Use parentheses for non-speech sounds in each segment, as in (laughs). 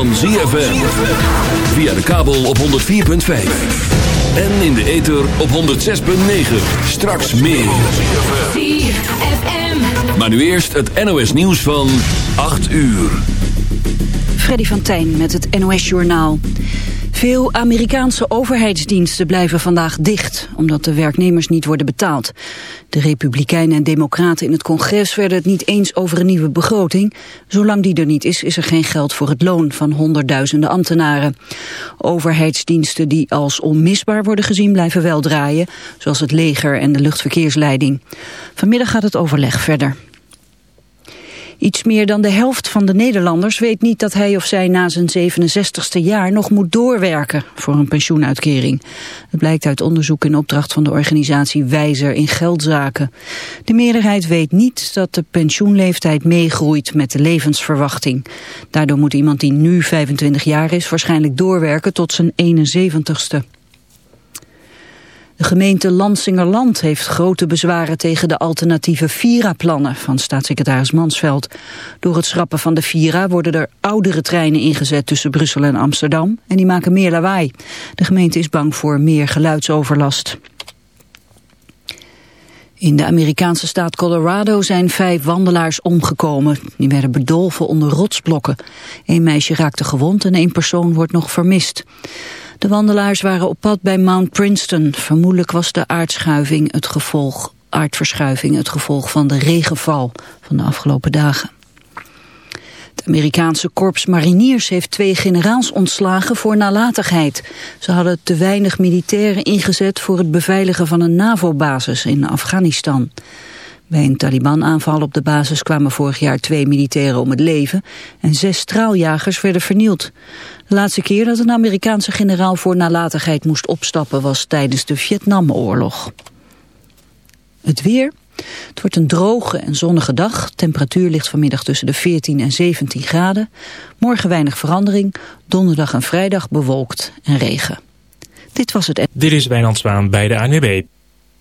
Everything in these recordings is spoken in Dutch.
van ZFM. Via de kabel op 104.5. En in de ether op 106.9. Straks meer. Maar nu eerst het NOS nieuws van 8 uur. Freddy van Tijn met het NOS Journaal. Veel Amerikaanse overheidsdiensten blijven vandaag dicht, omdat de werknemers niet worden betaald. De Republikeinen en Democraten in het congres werden het niet eens over een nieuwe begroting. Zolang die er niet is, is er geen geld voor het loon van honderdduizenden ambtenaren. Overheidsdiensten die als onmisbaar worden gezien blijven wel draaien, zoals het leger en de luchtverkeersleiding. Vanmiddag gaat het overleg verder. Iets meer dan de helft van de Nederlanders weet niet dat hij of zij na zijn 67ste jaar nog moet doorwerken voor een pensioenuitkering. Het blijkt uit onderzoek in opdracht van de organisatie Wijzer in Geldzaken. De meerderheid weet niet dat de pensioenleeftijd meegroeit met de levensverwachting. Daardoor moet iemand die nu 25 jaar is waarschijnlijk doorwerken tot zijn 71ste. De gemeente Lansingerland heeft grote bezwaren tegen de alternatieve Vira-plannen van staatssecretaris Mansveld. Door het schrappen van de Vira worden er oudere treinen ingezet tussen Brussel en Amsterdam en die maken meer lawaai. De gemeente is bang voor meer geluidsoverlast. In de Amerikaanse staat Colorado zijn vijf wandelaars omgekomen. Die werden bedolven onder rotsblokken. Een meisje raakte gewond en één persoon wordt nog vermist. De wandelaars waren op pad bij Mount Princeton. Vermoedelijk was de aardschuiving het gevolg, aardverschuiving het gevolg van de regenval van de afgelopen dagen. Het Amerikaanse korps mariniers heeft twee generaals ontslagen voor nalatigheid. Ze hadden te weinig militairen ingezet voor het beveiligen van een NAVO-basis in Afghanistan. Bij een Taliban-aanval op de basis kwamen vorig jaar twee militairen om het leven en zes straaljagers werden vernield. De laatste keer dat een Amerikaanse generaal voor nalatigheid moest opstappen was tijdens de Vietnamoorlog. Het weer. Het wordt een droge en zonnige dag. Temperatuur ligt vanmiddag tussen de 14 en 17 graden. Morgen weinig verandering. Donderdag en vrijdag bewolkt en regen. Dit was het... Dit is Wijnand Zwaan bij de ANWB.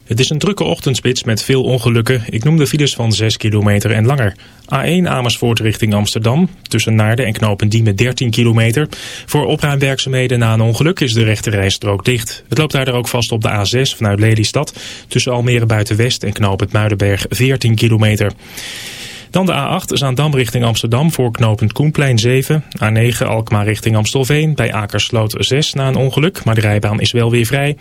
Het is een drukke ochtendspits met veel ongelukken. Ik noem de files van 6 kilometer en langer. A1 Amersfoort richting Amsterdam. Tussen Naarden en Knopendiemen 13 kilometer. Voor opruimwerkzaamheden na een ongeluk is de rechterrijstrook dicht. Het loopt daar ook vast op de A6 vanuit Lelystad. Tussen Almere Buitenwest en Knopend Muidenberg 14 kilometer. Dan de A8 Zaandam richting Amsterdam voor knooppunt Koenplein 7. A9 Alkmaar richting Amstelveen bij Akersloot 6 na een ongeluk, maar de rijbaan is wel weer vrij.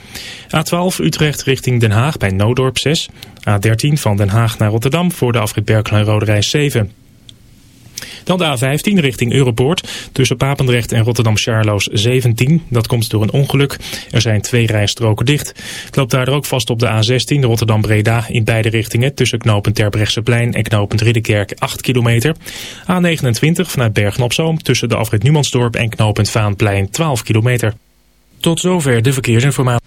A12 Utrecht richting Den Haag bij Noodorp 6. A13 van Den Haag naar Rotterdam voor de afrit Berkelen-Rode Reis 7. Dan de A15 richting Europoort. Tussen Papendrecht en Rotterdam-Charloes 17. Dat komt door een ongeluk. Er zijn twee rijstroken dicht. Het loopt daar ook vast op de A16 Rotterdam-Breda in beide richtingen. Tussen knooppunt Terbrechtseplein en knooppunt Ridderkerk 8 kilometer. A29 vanuit Bergen-op-Zoom tussen de afrit Numansdorp en knooppunt Vaanplein 12 kilometer. Tot zover de verkeersinformatie.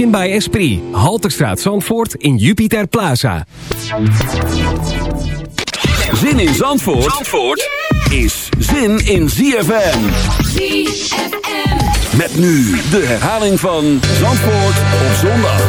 Bij by Esprit. Halterstraat Zandvoort in Jupiter Plaza. Zin in Zandvoort, is zin in ZFM. Met nu de herhaling van Zandvoort op zondag.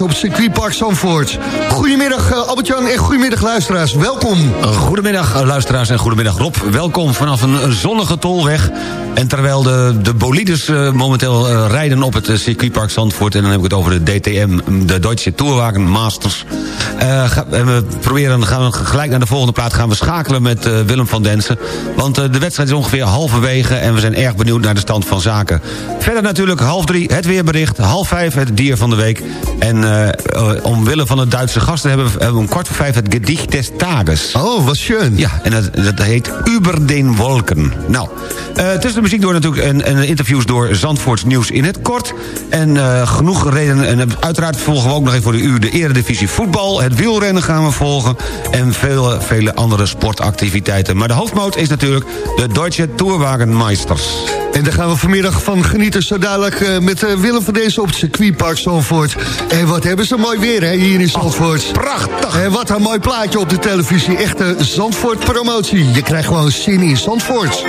op het circuitpark Zandvoort. Goedemiddag eh, Albert-Jan en goedemiddag luisteraars, welkom. Goedemiddag eh, luisteraars en goedemiddag Rob. Welkom vanaf een zonnige tolweg. En terwijl de, de bolides eh, momenteel rijden op het circuitpark Zandvoort... en dan heb ik het over de DTM, de Deutsche Tourwagen Masters... Eh, en eh, we proberen, gaan we gelijk naar de volgende plaat gaan we schakelen met eh, Willem van Densen. Want de wedstrijd is ongeveer halverwege en we zijn erg benieuwd naar de stand van zaken. Verder natuurlijk half drie het weerbericht, half vijf het dier van de week. En omwille van het Duitse gasten hebben we om kwart voor vijf het Gedicht des Tages. Oh, wat schön. Ja, en dat, dat heet Über den Wolken. Nou, tussen de muziek door natuurlijk en, en interviews door Zandvoorts Nieuws in het kort. En genoeg redenen. En uiteraard volgen we ook nog even voor de uur de Eredivisie Voetbal. Het wielrennen gaan we volgen. En vele, vele andere sportactiviteiten. Maar de hoofdmoot is natuurlijk de Deutsche Tourwagenmeisters. En daar gaan we vanmiddag van genieten. Zo dadelijk eh, met eh, Willem van Dezen op het circuitpark Zandvoort. En wat hebben ze mooi weer hè, hier in Zandvoort. prachtig. En wat een mooi plaatje op de televisie. Echte Zandvoort promotie. Je krijgt gewoon zin in Zandvoort.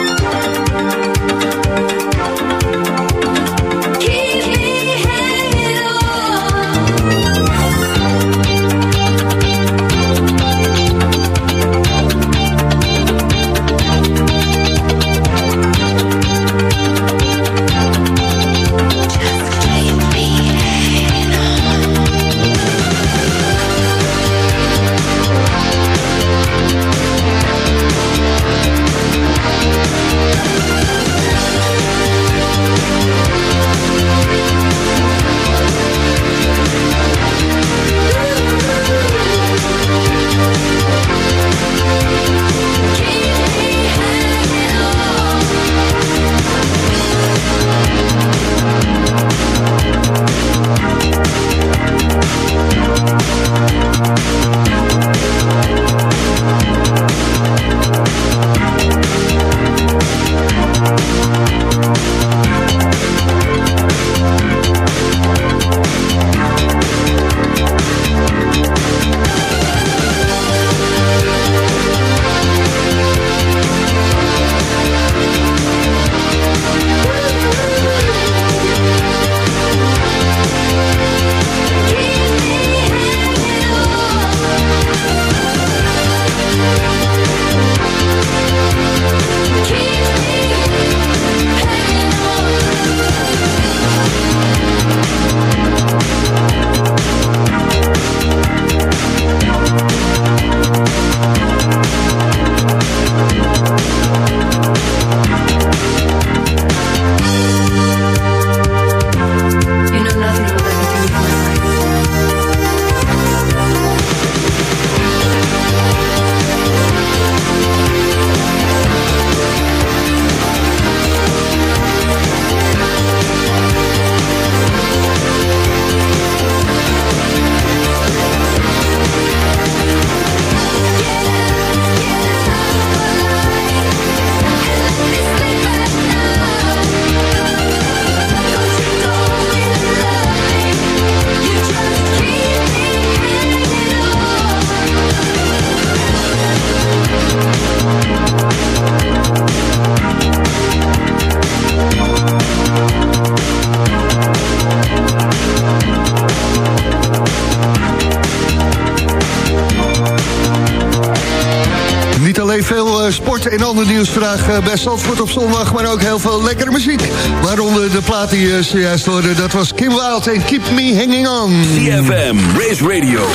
Vandaag eh, bij Zandvoort op zondag... maar ook heel veel lekkere muziek. Waaronder de plaat die je zojuist hoorde, dat was Kim Wild en Keep Me Hanging On. CFM, Race Radio,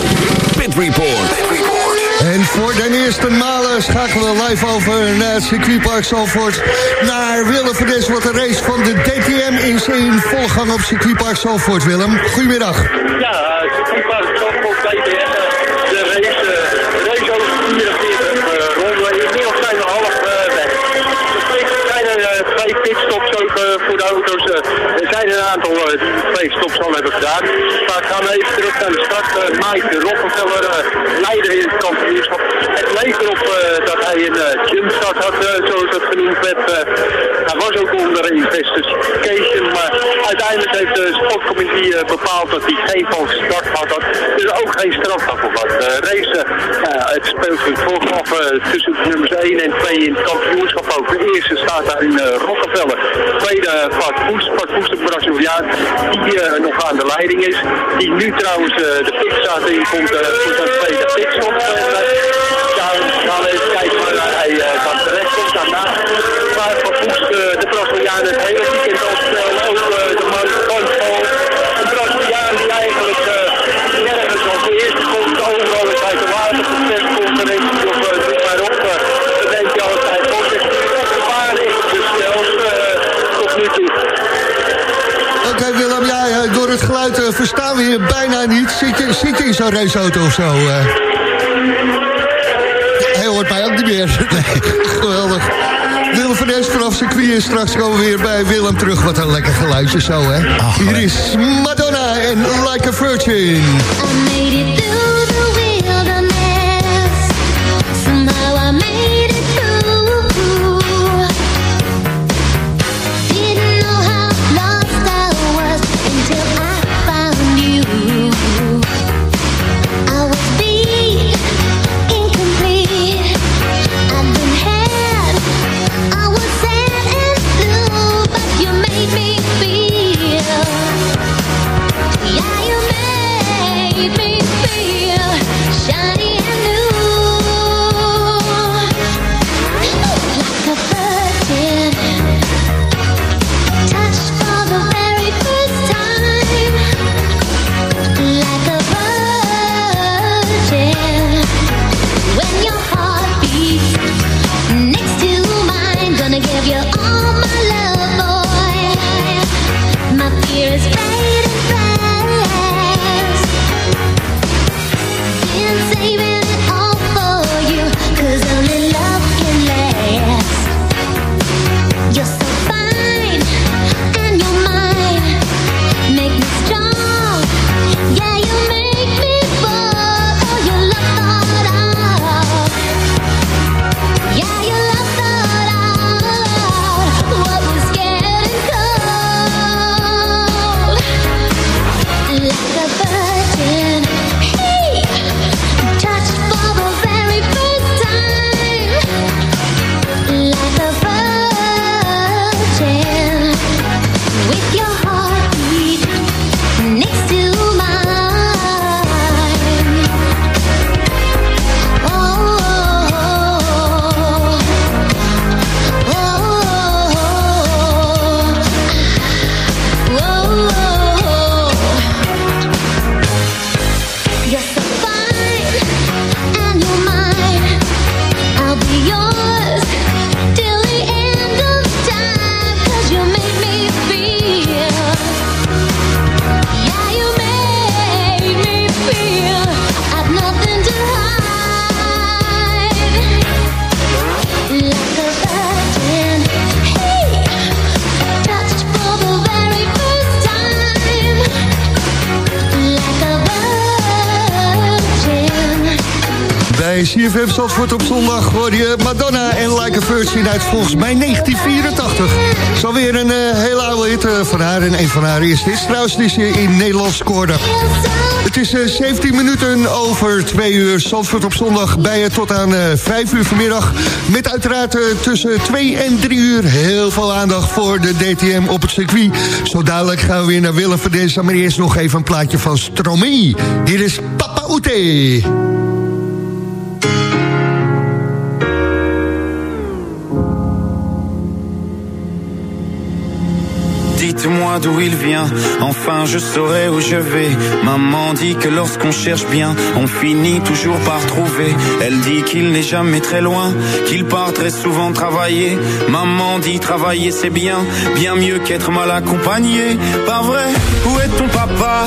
Pit Report. En voor de eerste malen schakelen we live over naar het circuitpark Zandvoort... naar Willem van Des, wat de race van de DTM is in volgang op circuitpark Zandvoort. Willem, goedemiddag. Ja, het circuitpark Zandvoort DTM. Aantal eh, die twee stops al hebben gedaan. Maar gaan even terug naar de start. Uh, Mike Rockefeller, eh, leider in het kampioenschap. Het leek erop eh, dat hij een jumpstart had, eh, zoals dat genoemd werd. Eh, hij was ook onder investigation, maar uiteindelijk heeft de sportcommissie eh, bepaald dat hij geen valse start had. dus ook geen strafstaf op had. De race, eh, het speelt zich voort af eh, tussen de nummers 1 en 2 in het kampioenschap ook. De eerste staat daar in Rockefeller. Tweede Bart Poes, Bart Poes de die uh, nog aan de leiding is. Die nu trouwens uh, de pitstraat in komt uh, voor zijn tweede pitstop. we gaan even kijken waar hij van terecht komt. Daarna Poes, uh, de Braziliaan, het hele weekend spelen. Ook de man van Paul. Een Braziliaan die eigenlijk nergens als de eerste komt, overal is Willem, ja, ja, door het geluid eh, verstaan we je bijna niet. Zit je, zit je in zo'n raceauto of zo? eh? Hij hoort mij ook niet meer. (laughs) Geweldig. Willem van Nes vanaf circuit straks komen we weer bij Willem terug. Wat een lekker geluidje zo, hè? Hier is Madonna en Like a Virgin. Bij CFM Zandvoort op zondag hoor je Madonna en Like a Virgin uit volgens mij 1984. Het is alweer een eh, hele oude hit eh, van haar en een van haar eerste hits. Trouwens, die ze in Nederland scoorde. Het is eh, 17 minuten over 2 uur. Zandvoort op zondag bij je tot aan eh 5 uur vanmiddag. Met uiteraard eh, tussen 2 en 3 uur heel veel aandacht voor de DTM op het circuit. Zo dadelijk gaan we weer naar Willem van. Maar eerst nog even een plaatje van Stromae. Hier is Papa Oete. D'où il vient, enfin je saurai où je vais. Maman dit que lorsqu'on cherche bien, on finit toujours par trouver. Elle dit qu'il n'est jamais très loin, qu'il part très souvent travailler. Maman dit travailler c'est bien, bien mieux qu'être mal accompagné. Pas vrai, où est ton papa?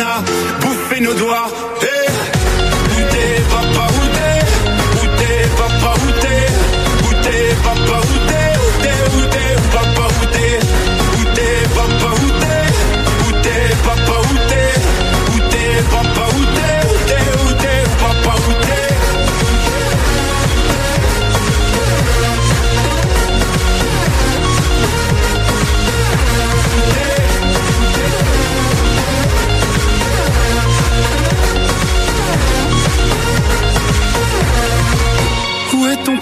a Bouffé nos doigts. Eh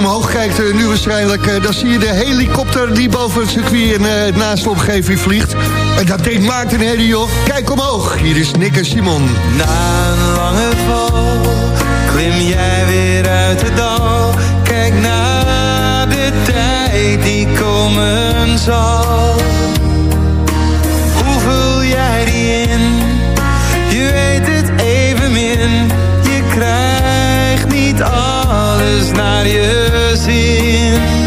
je omhoog kijkt, eh, nu waarschijnlijk... eh, dan zie je de helikopter die boven het circuit en uh, naast omgeving vliegt. En dat ding maakt een herrie, joh. Kijk omhoog, hier is Nick Simon. Na een lange val klim jij weer uit het dal. Kijk naar de tijd die komen zal. Niet alles naar je zin.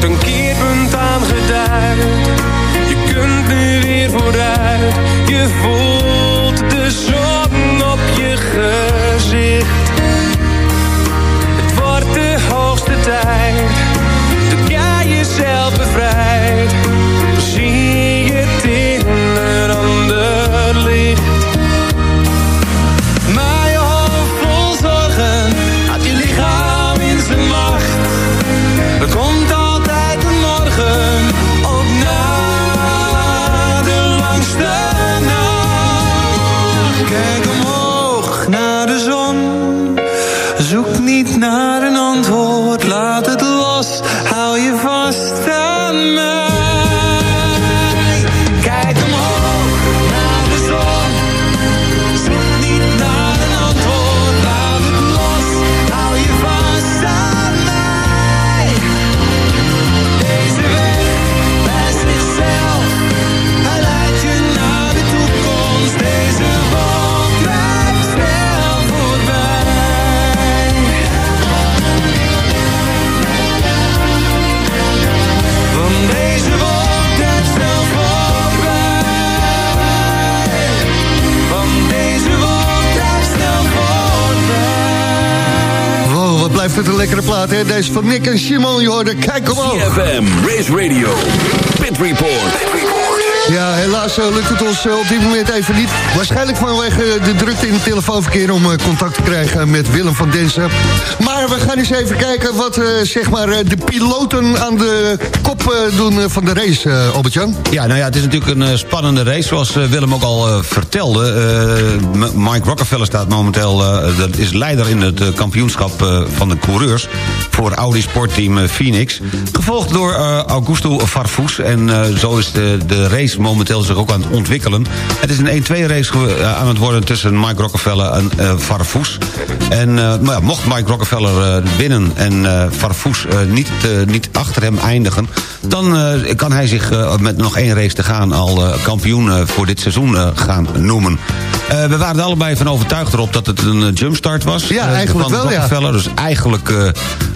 Wordt een keerpunt aangeduid. Je kunt nu weer vooruit. Je voelt de zon op je gezicht. Het wordt de hoogste tijd. Een lekkere plaat, hè? Deze van Nick en Simon, je hoorde, kijk omhoog. CFM, Race Radio, Pit Report. Ja, helaas eh, lukt het ons eh, op dit moment even niet. Waarschijnlijk vanwege de drukte in het telefoonverkeer om eh, contact te krijgen met Willem van Densen. Maar we gaan eens even kijken wat eh, zeg maar, eh, de piloten aan de kop eh, doen eh, van de race, eh, Albert-Jan. Ja, nou ja, het is natuurlijk een spannende race, zoals Willem ook al vertelde. Mike Rockefeller staat momenteel, dat is leider in het kampioenschap van de coureurs... voor Audi sportteam Phoenix. Gevolgd door Augusto Farfus. En zo is de, de race momenteel zich ook aan het ontwikkelen. Het is een 1-2 race aan het worden tussen Mike Rockefeller en Farfus. En maar ja, mocht Mike Rockefeller winnen en Farfus niet, eh, niet achter hem eindigen... dan eh, kan hij zich eh, met nog één race te gaan al kampioen voor dit seizoen gaan noemen. We waren er allebei van overtuigd erop dat het een jumpstart was. Ja, eigenlijk van wel, ja. Dus eigenlijk,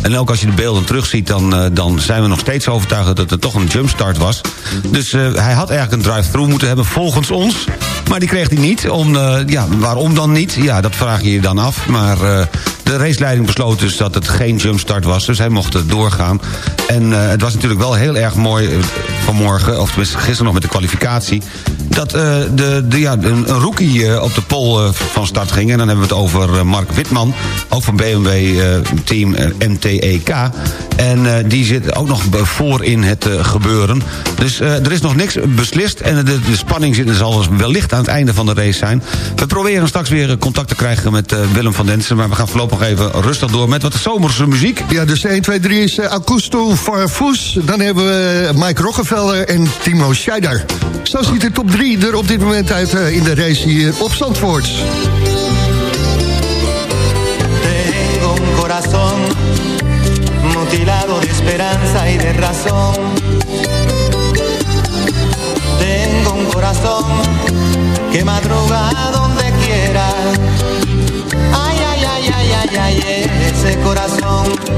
en ook als je de beelden terugziet... Dan, dan zijn we nog steeds overtuigd dat het toch een jumpstart was. Dus hij had eigenlijk een drive-thru moeten hebben volgens ons. Maar die kreeg hij niet. Om, ja, waarom dan niet? Ja, dat vraag je je dan af. Maar de raceleiding besloot dus dat het geen jumpstart was. Dus hij mocht eh, En eh, het was natuurlijk wel heel erg mooi eh, vanmorgen... of tenminste gisteren nog met de kwalificatie... dat eh, de, de, ja, een, rookie op de pol van start ging. En dan hebben we het over Mark Witman. Ook van BMW team MTEK. En die zit ook nog voor in het gebeuren. Dus er is nog niks beslist. En de, spanning zit, zal dus wellicht aan het einde van de race zijn. We proberen straks weer contact te krijgen met Willem van Densen. Maar we gaan voorlopig even rustig door met wat zomerse muziek. Ja, dus 1, 2, 3 is uh, Augusto Farfus. Dan hebben we Mike Rockefeller en Timo Scheider. Zo ziet de top 3 er op dit moment uit uh, in de race hier op Zandvoort. Tengo un corazón mutilado de esperanza y de razón. Tengo un corazón que madruga donde quiera. Ay, ay, ay, ay, ay, ay, ese corazón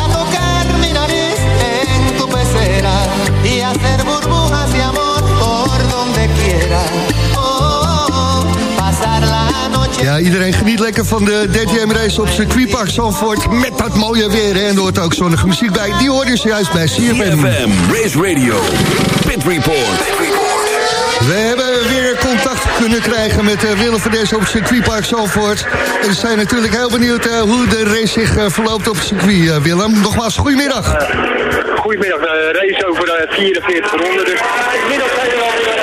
iedereen geniet lekker van de DTM-race op circuitpark Zandvoort... met dat mooie weer, hè. en er hoort ook zonnige muziek bij. Die hoor je zojuist bij CFM. CFM, Race Radio, Pit Report. We hebben weer contact kunnen krijgen met uh, Willem van Dessen op het circuitpark Zandvoort. En we zijn natuurlijk heel benieuwd uh, hoe de race zich uh, verloopt op het circuit, Willem. Nogmaals, goedemiddag. goedemiddag, de race over 44 ronden. Dus inmiddels zijn er al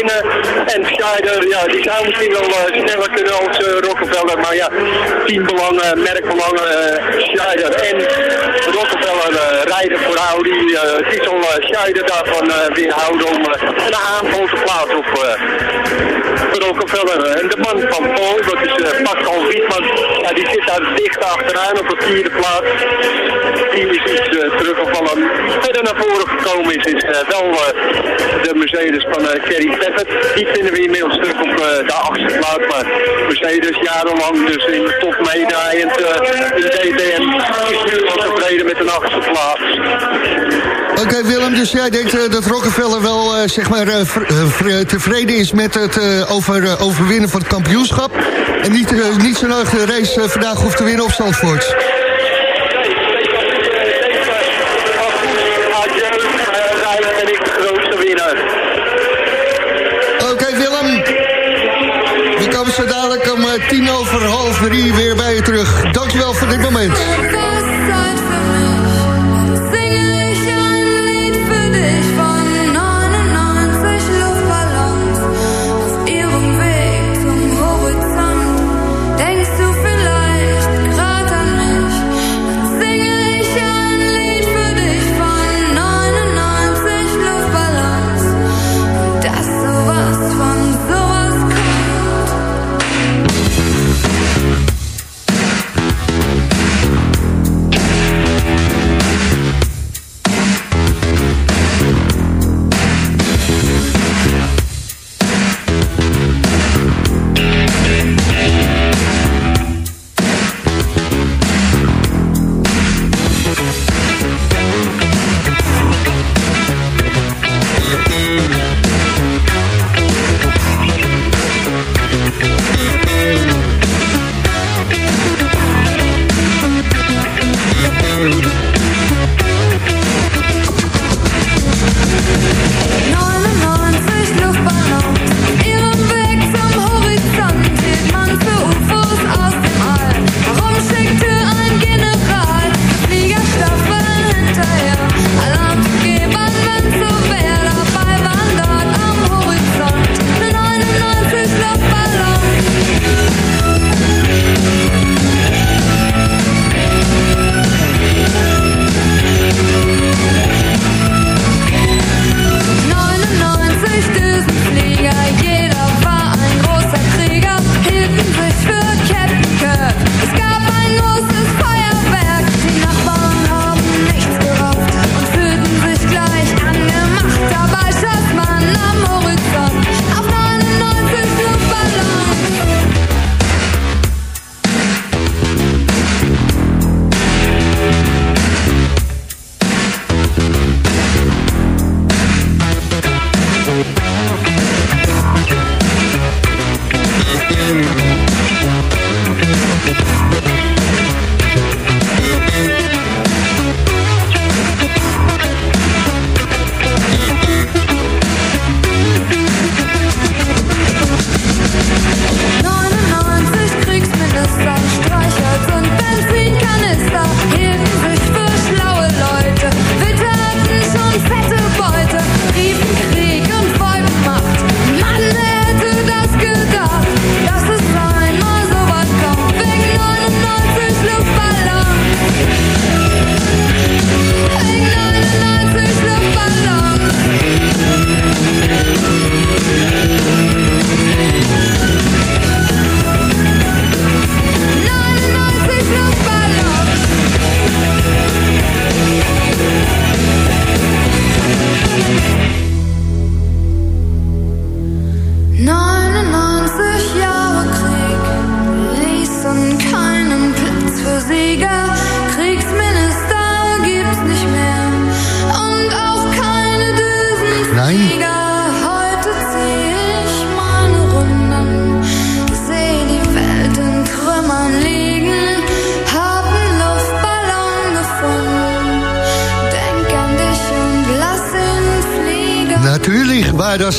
En Scheider, ja, die zou misschien wel eh, sneller kunnen als uh, Rockefeller. Maar ja, teambelangen, merkbelangen, uh, Scheider en Rockefeller rijden voor Audi. het is al Scheider daarvan weerhouden om een aanval te plaatsen op Rockefeller. En de man van Paul, dat is Pascal Wietman, ja, die zit daar dicht achteraan op de vierde plaats. Die is iets teruggevallen. Verder naar voren gekomen is, is wel de Mercedes van Kerry Peffert. Die vinden we inmiddels terug op de achtste plaats. Maar Mercedes jarenlang dus in de top meedraaiend in DTM is tevreden met een achtste plaats. Oké Willem, dus jij denkt uh, dat Rockefeller wel zeg maar, tevreden is met het over, overwinnen van het kampioenschap. En niet, niet zo de race vandaag hoeft te winnen op Zandvoort. Dadelijk om tien over half drie weer bij je terug. Dankjewel voor dit moment.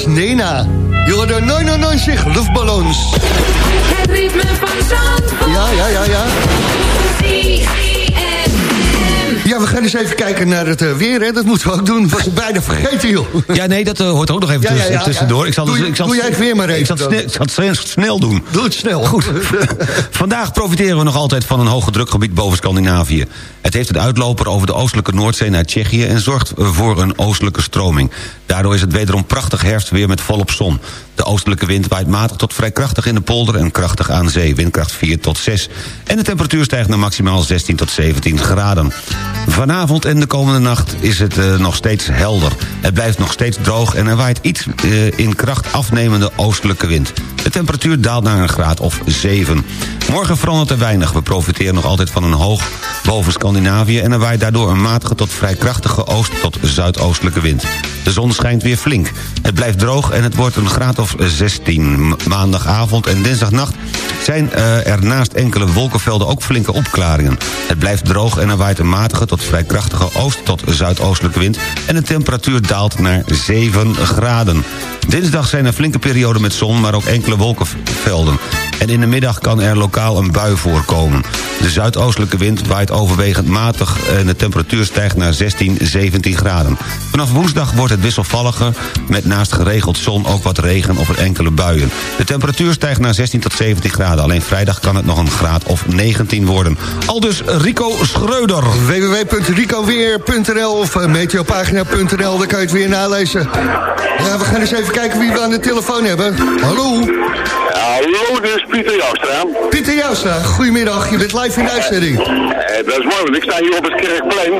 Nena. Je hoorde 99 luchtballons. Het ritme van Zandvoort. Ja, ja, ja, ja. Ja, we gaan eens even kijken naar het eh, weer. Hè. Dat moeten we ook doen. Was ik bijna vergeten, joh. Ja, nee, dat eh, hoort ook nog even Ja, ja, tussen- ja, ja. tussendoor. Ik zal, Doe ik zal, doe jij het weer maar even Ik zal, het ik zal snel doen. Doe het snel. Goed. (laughs) Vandaag profiteren we nog altijd van een hoge drukgebied boven Scandinavië. Het heeft een uitloper over de oostelijke Noordzee naar Tsjechië... en zorgt voor een oostelijke stroming. Daardoor is het wederom prachtig herfstweer met volop zon. De oostelijke wind waait matig tot vrij krachtig in de polder... en krachtig aan zee, windkracht 4 tot 6. En de temperatuur stijgt naar maximaal 16 tot 17 graden. Vanavond en de komende nacht is het eh, nog steeds helder. Het blijft nog steeds droog en er waait iets eh, in kracht afnemende oostelijke wind. De temperatuur daalt naar een graad of 7. Morgen verandert er weinig. We profiteren nog altijd van een hoog boven Scandinavië... en er waait daardoor een matige tot vrij krachtige oost- tot zuidoostelijke wind. De zon schijnt weer flink. Het blijft droog en het wordt een graad of 16. Ma- Maandagavond en dinsdagnacht zijn eh, er naast enkele wolkenvelden ook flinke opklaringen. Het blijft droog en er waait een matige tot vrij krachtige oost- tot zuidoostelijke wind... en de temperatuur daalt naar 7 graden. Dinsdag zijn er flinke perioden met zon, maar ook enkele wolkenvelden. En in de middag kan er lokaal een bui voorkomen. De zuidoostelijke wind waait overwegend matig... en de temperatuur stijgt naar 16, 17 graden. Vanaf woensdag wordt het wisselvalliger... met naast geregeld zon ook wat regen of enkele buien. De temperatuur stijgt naar 16 tot 17 graden. Alleen vrijdag kan het nog een graad of 19 worden. Al dus Rico Schreuder. www.ricoweer.nl of eh, meteopagina.nl, daar kan je het weer nalezen. Ja, we gaan eens even kijken wie we aan de telefoon hebben. Hallo. Hallo, dit is Pieter Joustra. Pieter Jouwstra, goedemiddag. Je bent live in de uitzending. Eh, dat is mooi, want ik sta hier op het Kerkplein.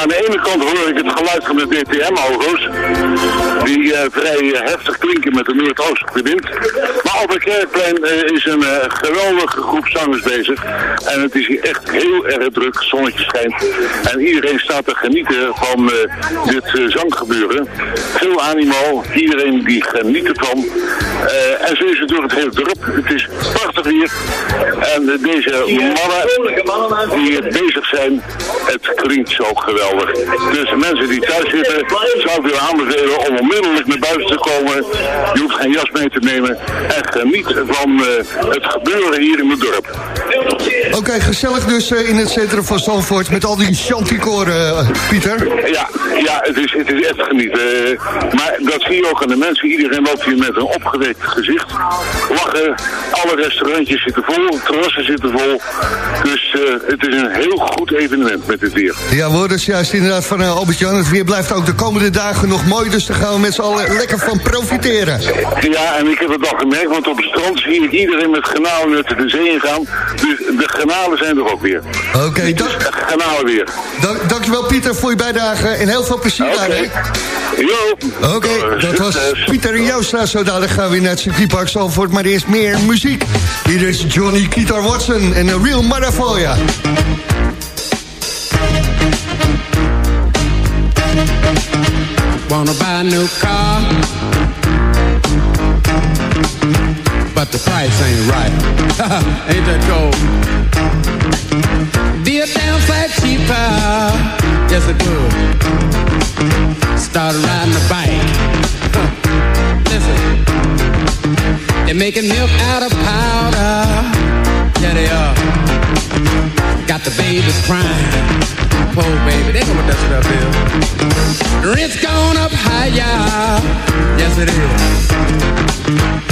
Aan de ene kant hoor ik het geluid van de DTM-auto's. Die eh, vrij eh, heftig klinken met de noordoostelijke het Kerkplein eh, is een eh, geweldige groep zangers bezig. En het is echt heel erg druk, zonnetje schijnt. En iedereen staat te genieten van eh, dit zanggebeuren. Veel animo, iedereen die geniet ervan. En zo is het door het. Het is prachtig hier. En deze mannen die hier bezig zijn, het klinkt zo geweldig. Dus mensen die thuis zitten, zou ik willen aanbevelen om onmiddellijk naar buiten te komen. Je hoeft geen jas mee te nemen. En geniet van eh, het gebeuren hier in het dorp. Oké, gezellig dus eh, in het centrum van Zandvoort met al die chanticoren, eh, Pieter. Ja, ja het, is, het is echt genieten. Maar dat zie je ook aan de mensen. Iedereen loopt hier met een opgewekt gezicht. Lachen. Alle restaurantjes zitten vol. Terrassen zitten vol. Dus het is een heel goed evenement met dit weer. Ja, we het juist inderdaad van Albert-Jan. Het weer blijft ook de komende dagen nog mooi, dus daar gaan we met z'n allen lekker van profiteren. Ja, en ik heb het al gemerkt, want op het strand zie ik iedereen met granaalnutten de zee ingaan. Dus de granalen zijn er ook weer. Oké, dank, Granalen weer. dank, dankjewel Pieter voor je bijdrage en heel veel plezier Oké. daar. hè. Jo. Oké, Eh, dat was. Pieter en Joustra. Zo dadelijk gaan we weer naar het circuitpark Zandvoort. Maar eerst meer muziek. Hier is Johnny Guitar Watson en A Real Mother for ya. Wanna buy a new car, but the price ain't right. (laughs) ain't that cold? Be a damn cheaper, yes it would. Start riding a bike. (laughs) Listen, they're making milk out of powder. Yeah, they are. Got the babies crying. Poor baby, they know what that stuff is. Rent's gone up higher. Yes, it is.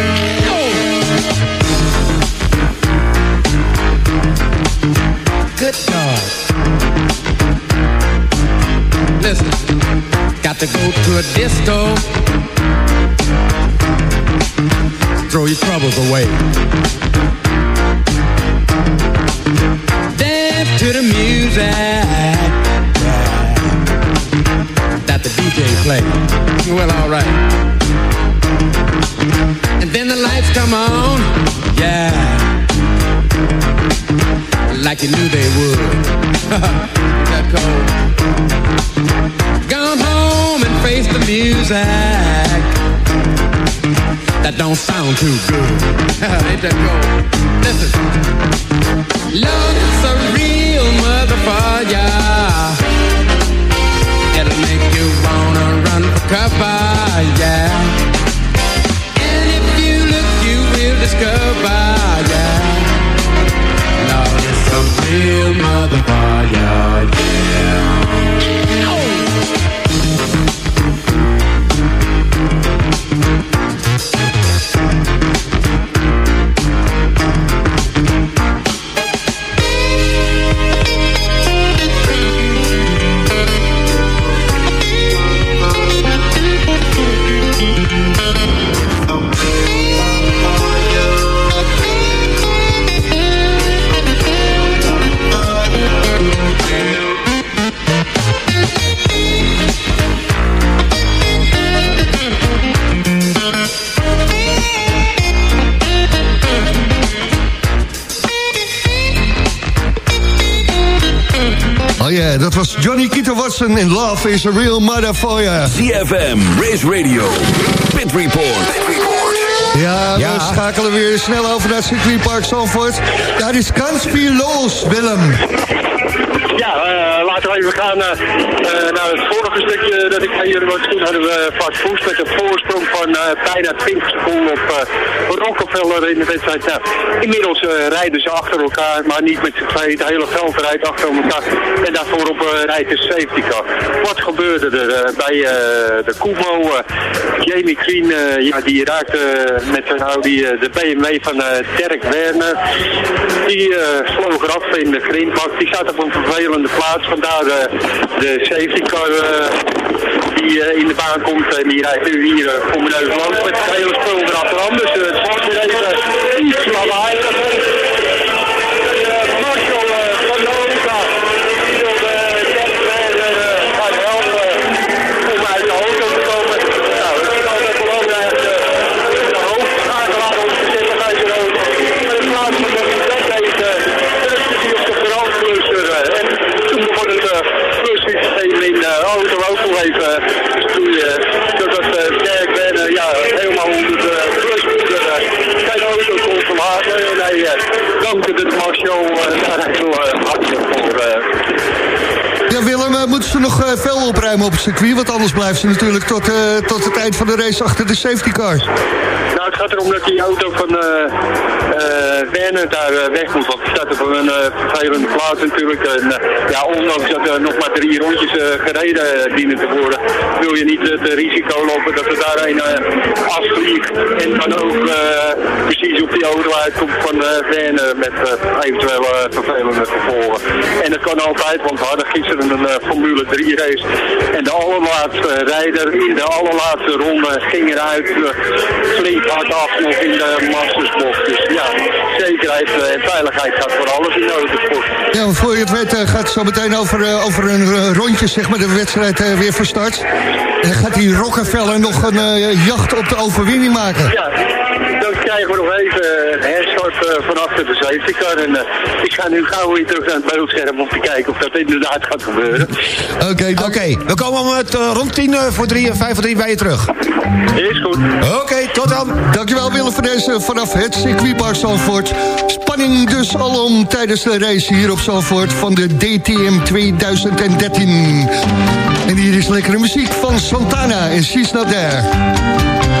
Good God. Listen, got to go to a disco. Throw your troubles away. Dance to the music that the DJ play. Well, all right. And then the lights come on, yeah, like you knew they would. (laughs) that cold. Gone home and face the music. that don't sound too good. (laughs) Ain't that cool? Listen. Love is a real motherfucker. It'll make you wanna run for cover, yeah. And if you look, you will discover, yeah. In Love is a Real Motherfucker. CFM, Race Radio, Pit Report. Ja, we schakelen weer snel over naar het circuitpark Zandvoort. Daar is Kanspieloos, Willem. Ja, eh, laten we even gaan eh, eh, naar het vorige stukje dat ik hier was. Toen hadden we Fast Food met een voorsprong van bijna 20 seconden op Rockefeller in de wedstrijd. Nou, inmiddels rijden ze achter elkaar, maar niet met z'n tweeën. Het hele veld rijdt achter elkaar. En daarvoor op rijdt de safety car. Wat gebeurde er bij de Kumo? Jamie Green, ja, die raakte met zijn Audi de BMW van Dirk Werner. Die vloog eraf in de grindbak. Die staat op een vervelende plaats. Vandaar de, de safety car die in de baan komt. En die rijdt nu hier om neus langs met. Dus circuit? Want anders blijven ze natuurlijk tot, eh, tot het eind van de race achter de safety car. Nou, het gaat erom dat die auto van eh, Werner daar weg moet. Want die staat op een vervelende plaats natuurlijk. En, ja, ondanks dat er nog maar drie rondjes gereden dienen te worden, wil je niet het risico lopen dat er daar een eh, afvliegt. En dan ook eh, precies op die auto uitkomt van eh, Werner met eventueel eh, vervelende gevolgen. En dat kan altijd, want we hadden gisteren een Formule 3 race. En de allerlaatste rijder in de allerlaatste ronde ging eruit flink hard af nog in de mastersbocht. Dus ja, zekerheid en veiligheid gaat voor alles in de autosport. Ja, voor je het weet gaat het zo meteen over, over een rondje, zeg maar, de wedstrijd weer van start. En gaat die Rockefeller nog een eh, jacht op de overwinning maken. Ja, dan krijgen we nog even een herstart eh, vanaf de safety car. En eh, ik ga nu gauw weer terug naar het beeldscherm om te kijken of dat inderdaad gaat gebeuren. Oké, Oké, we komen om het eh, rond tien eh, voor drie, vijf voor drie bij je terug. Is goed. Oké, tot dan. Dankjewel Willem voor deze vanaf het circuitpark Zandvoort. Spanning dus alom tijdens de race hier op Zandvoort van de DTM 2013. En hier is lekkere muziek van Santana en She's Not There.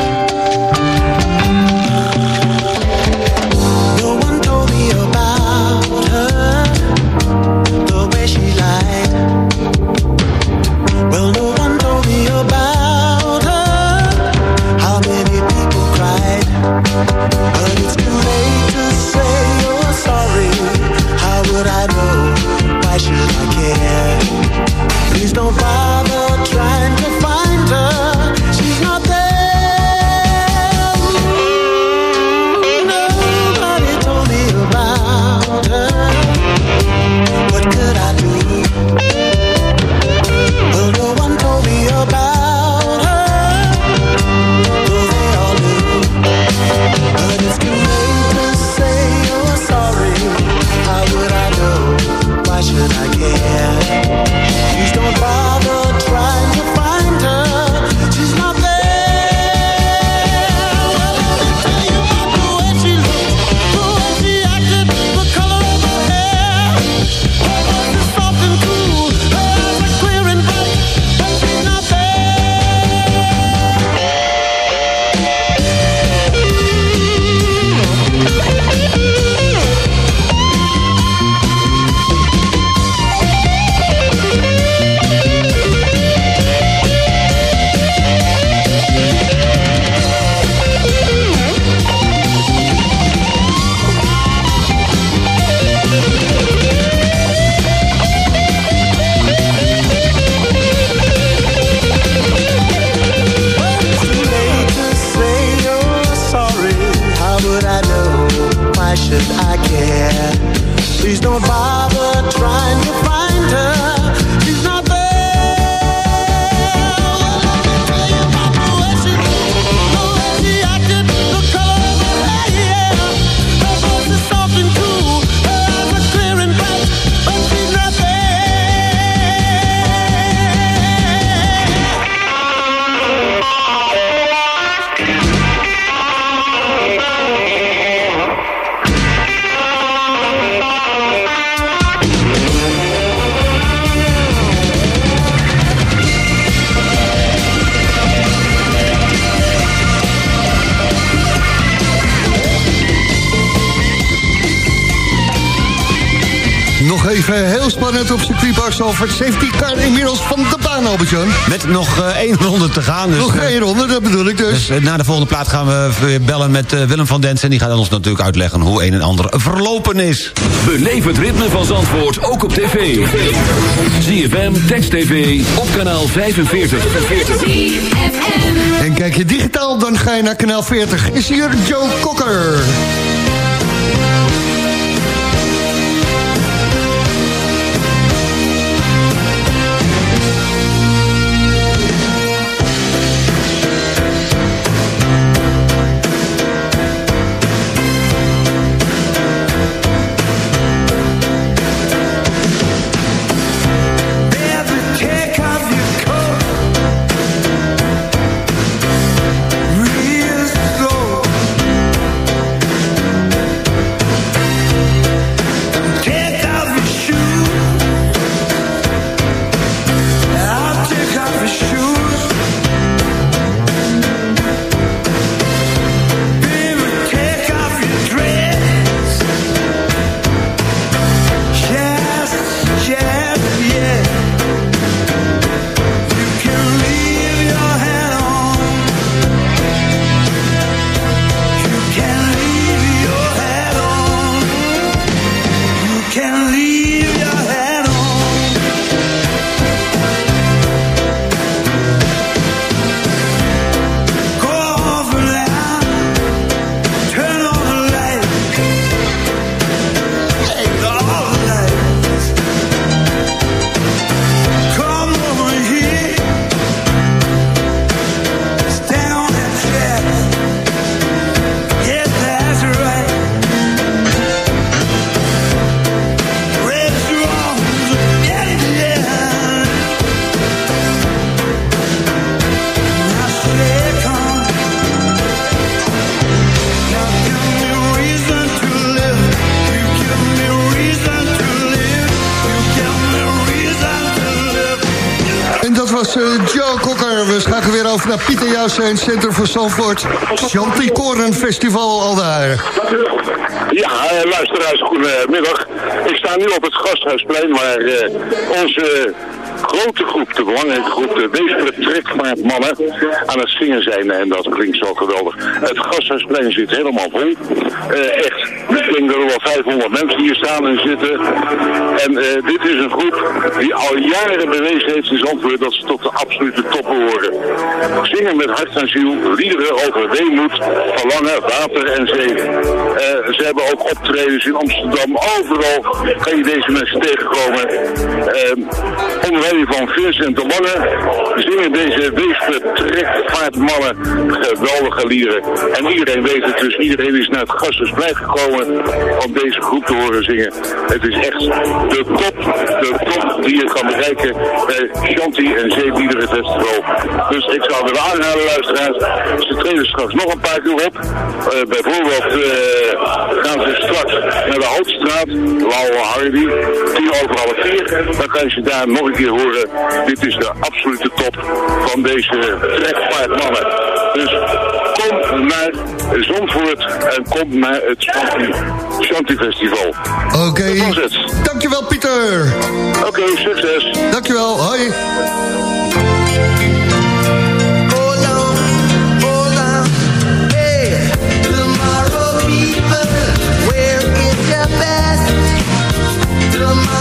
Spannend op circuitpark Zalvoort. Safety car inmiddels van de baan, Albert-Jan. Met nog eh, één ronde te gaan. Dus, Nog eh, één ronde, dat bedoel ik dus. Dus eh, na de volgende plaat gaan we weer bellen met Willem van Densen. En die gaat ons natuurlijk uitleggen hoe een en ander verlopen is. Beleef het ritme van Zandvoort ook op tv. ZFM, Text TV, op kanaal 45. En kijk je digitaal, dan ga je naar kanaal 40. Is hier Joe Cocker. Naar Pieter Jouwse en Centrum voor Zandvoort. Chanticoren Festival al daar. Ja, eh, luisteraars, goedemiddag. Ik sta nu op het Gasthuisplein waar eh, onze grote groep, de belangrijke groep, de Weesper Trekvaartmannen aan het zingen zijn. En dat klinkt zo geweldig. Het Gasthuisplein zit helemaal vol. Eh, denk dat er wel 500 mensen hier staan en zitten. En eh, dit is een groep die al jaren bewezen heeft in Zandvoort dat ze tot de absolute top behoren. Zingen met hart en ziel, liederen over weemoed, verlangen, water en zee. Eh, ze hebben ook optredens in Amsterdam. Overal kan je deze mensen tegenkomen. Eh, onder leiding van Vincent de Lange zingen deze Weesper trekvaartmannen geweldige liederen. En iedereen weet het dus. Iedereen is naar het Gasthuisplein gekomen om deze groep te horen zingen. Het is echt de top, de top die je kan bereiken bij Shanti en Zeeliederen Festival. Dus ik zou willen aanhalen, luisteraars. Ze treden straks nog een paar keer op. Eh, bijvoorbeeld eh, gaan ze straks naar de Houtstraat, Lauwe Hardy, tien over half vier. Dan kan je ze daar nog een keer horen. Dit is de absolute top van deze trekpaardmannen. Dus kom naar Zandvoort en kom naar het Shanti, Festival. Oké. Dat was het. Dankjewel Pieter. Oké, succes. Dankjewel, hoi. Tomorrow,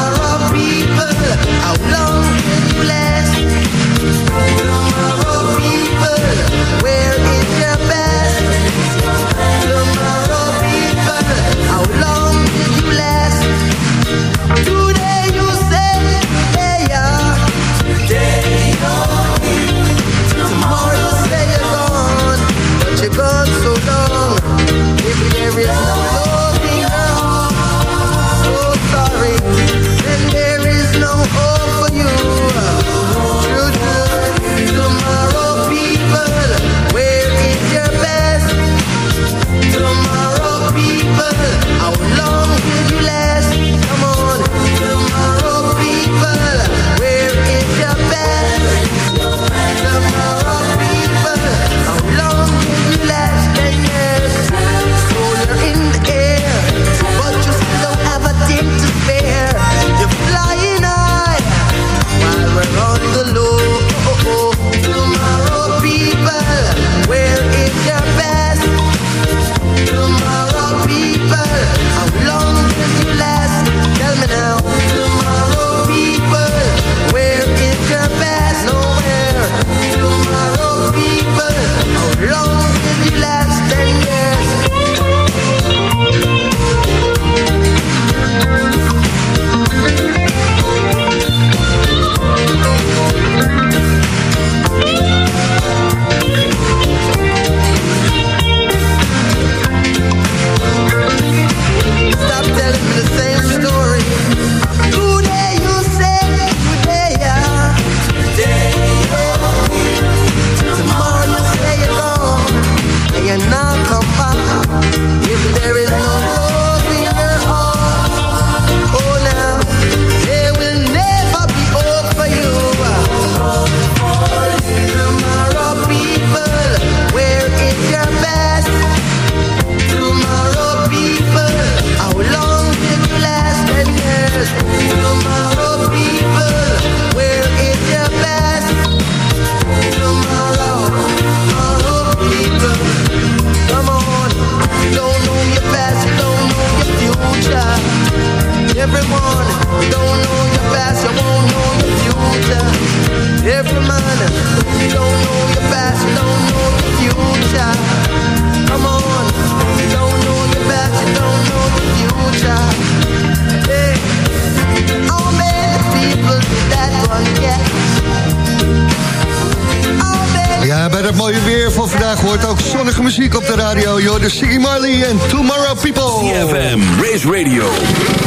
weer van vandaag hoort ook zonnige muziek op de radio. Joh, de Siggy Marley en Tomorrow People. CFM, Race Radio,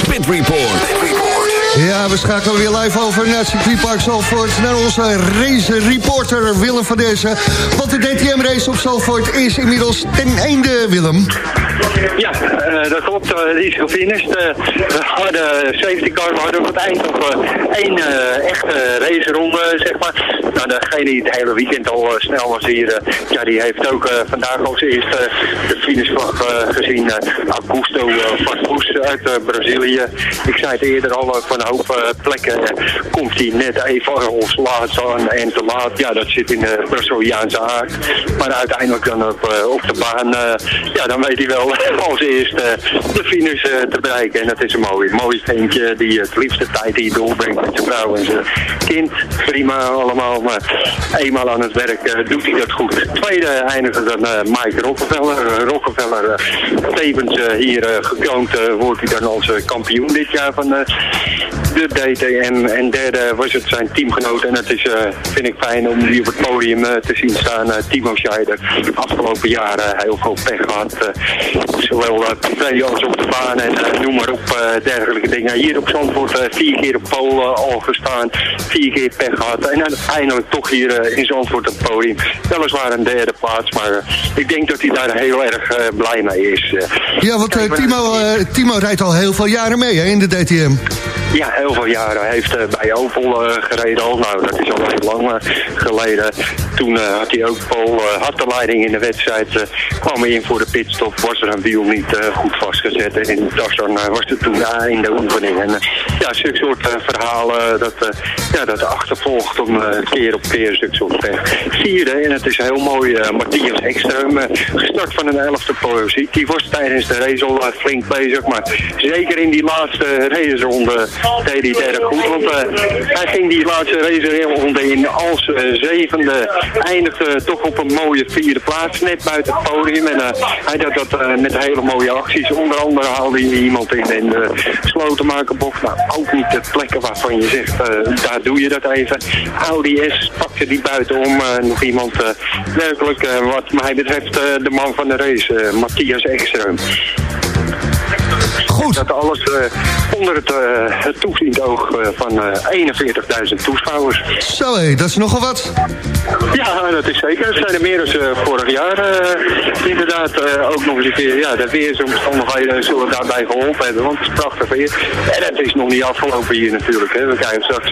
Pit Report. Ja, we schakelen weer live over naar het circuitpark Zalvoort... naar onze race reporter Willem van Dezen. Want de DTM-race op Zalvoort is inmiddels ten einde, Willem. Ja, eh, dat klopt. eh, die is gefinished. We hadden safety car, we hadden op het eind nog eh, één eh, echte raceronde, zeg maar. Nou, degene die het hele weekend al snel was hier, ja, die heeft ook vandaag als eerste de finishvlag gezien. Augusto Pascus uit Brazilië. Ik zei het eerder al, van een hoop plekken komt hij net even als laatst aan en te laat. Ja, dat zit in de Braziliaanse aard. Maar uiteindelijk dan op, op de baan, ja, dan weet hij wel als eerste de finish eh, te bereiken. En dat is een mooi, mooi ventje die het liefste tijd hier doorbrengt met zijn vrouw en zijn kind. Prima allemaal, maar eenmaal aan het werk eh, doet hij dat goed. Tweede eindigde dan eh, Mike Rockefeller. Eh, Rockefeller eh, tevens eh, hier eh, gekroond eh, wordt hij dan als eh, kampioen dit jaar van de DTM. En derde was het zijn teamgenoot. En het is, eh, vind ik fijn om die op het podium eh, te zien staan. eh, Timo Scheider. Afgelopen jaren heel veel pech gehad. eh, zowel privé als op de baan en noem maar op dergelijke dingen. Hier op Zandvoort vier keer op Polen al gestaan. Vier keer pech gehad. En uiteindelijk toch hier in Zandvoort op het podium. Weliswaar een derde plaats. Maar ik denk dat hij daar heel erg blij mee is. Ja, want Kijk, Timo, Timo rijdt al heel veel jaren mee hè, in de DTM. Ja, heel veel jaren. Heeft eh, bij Opel eh, gereden al. Nou, dat is al heel lang eh, geleden. Toen had hij ook Paul, had de leiding in de wedstrijd. kwam hij in voor de pitstop, was er een wiel niet goed vastgezet. En eh, was het toen in de oefening. En ja, zulke soort eh, verhalen, dat, eh, ja, dat achtervolgt om eh, keer op keer zulke soort. Vierde, en het is heel mooi, Matthias Ekström, gestart van een elfde positie. Die was tijdens de race al flink bezig, maar zeker in die laatste raceronde deed hij het erg goed. Want hij ging die laatste raceronde in als zevende, eindigde toch op een mooie vierde plaats, net buiten het podium. En hij deed dat met hele mooie acties. Onder andere haalde hij iemand in in de slotenmakerbocht. Nou, ook niet de plekken waarvan je zegt, eh, daar doe je dat even. Audi S pakte die buitenom eh, nog iemand eh, werkelijk, wat mij betreft, de man van de race, Matthias Ekström. Goed. Dat alles eh, onder het, eh, het toeziend oog eh, van eh 41.000 toeschouwers. Zo hé, dat is nogal wat. Ja, dat is zeker. Het zijn er meer dan vorig jaar. inderdaad, ook nog eens een keer, ja, de weersomstandigheden zullen daarbij geholpen hebben, want het is prachtig weer. En het is nog niet afgelopen hier natuurlijk. Hè. We krijgen straks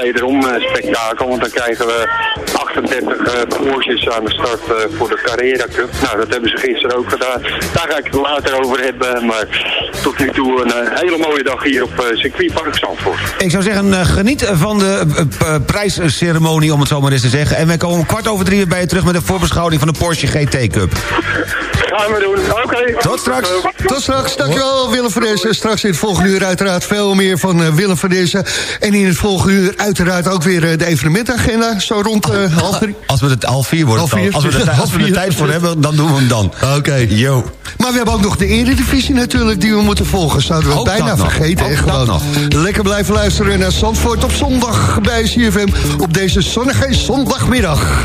wederom spektakel, want dan krijgen we 38 eh Porsches aan de start voor de Carrera Cup. Nou, dat hebben ze gisteren ook gedaan. Daar ga ik het later over hebben, maar tot nu toe een eh, hele mooie dag hier op eh, circuitpark Zandvoort. Ik zou zeggen, eh, geniet van de prijsceremonie, om het zo maar eens te zeggen. En wij komen om kwart over drie weer bij je terug met een voorbeschouwing van de Porsche GT Cup. Gaan we doen. Oké. Tot straks. Tot straks, dankjewel Willem van Dezen. Straks in het volgende uur uiteraard veel meer van Willem van Dezen. En in het volgende uur uiteraard ook weer de evenementagenda. Zo rond eh, half drie. Als we het half vier worden, Half vier. als we, de, Half (laughs) als we de tijd voor hebben, dan doen we hem dan. Oké. Yo. Maar we hebben ook nog de eredivisie natuurlijk die we moeten volgen. Zouden we Ook bijna vergeten. Gewoon. nog. Lekker blijven luisteren naar Zandvoort op zondag bij CFM. Op deze zonnige zondagmiddag.